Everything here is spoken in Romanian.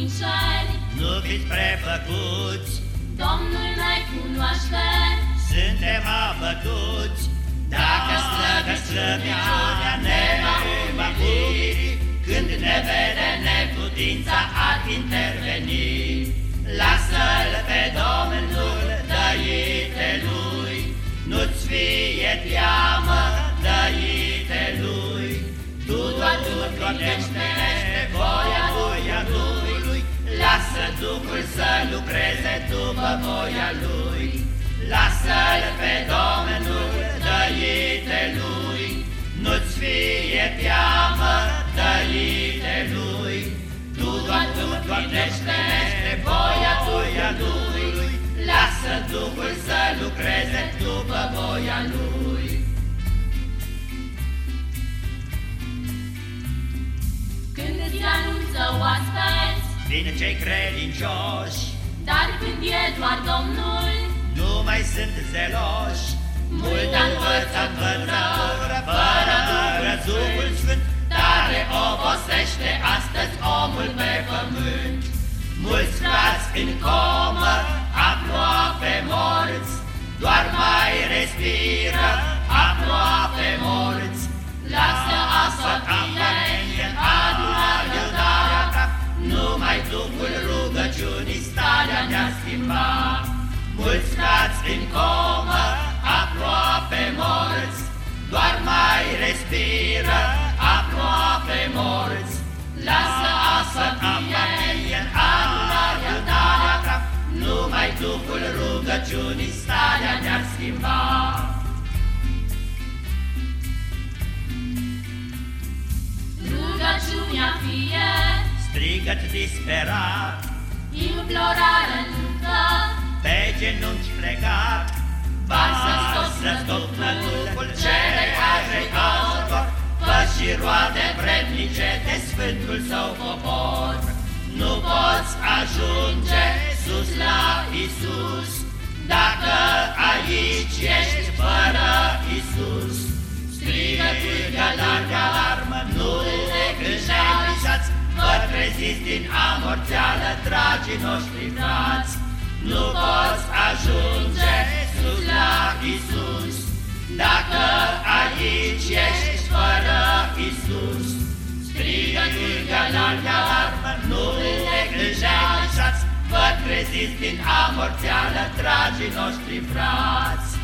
înșeli Nu fiți prefăcuți. Domnul ne cunoaște. Suntem abătuți Dacă slăgă slăbiciunea ne va umili Când ne vede neputința ar interveni. Lasă-L pe Domnul dăite Lui. Nu-ți fie teamă dăite Lui. Tu doar tu donește voia Duhul să lucreze după voia Lui. Lasă-L pe Domnul dăite Lui. Nu-ți fie teamă dăite Lui. Tu doar tu donește Vin cei credincioși. Dar când e doar Domnul Nu mai sunt zeloși. Mult învăță învățătură Fără Duhul Sfânt Tare obosește astăzi omul pe pământ. Mulți frați în comă Aproape morți Doar mai respiră Starea ne-a schimbat. Mulți frați în comă Aproape morți. Doar mai respiră Aproape morți. Lasă asotie Adună ta. Numai Duhul rugăciunii Starea ne-a schimbat. Rugăciunea fie. Strigăt disperat Implorare luptă. Pe genunchi plecat Varsă Varsă tot Duhul cele care ajutor Fă și roade vrednice de Sfântul Său popor. Nu poți ajunge sus la Isus Dacă aici ești Vă treziți din amorțeală, dragii noștri frați. Nu poți ajunge sus la Isus Dacă aici ești fără Isus Strigă pârga largă alarmă, nu neglijați Vă treziți din amorțeală, dragii noștri frați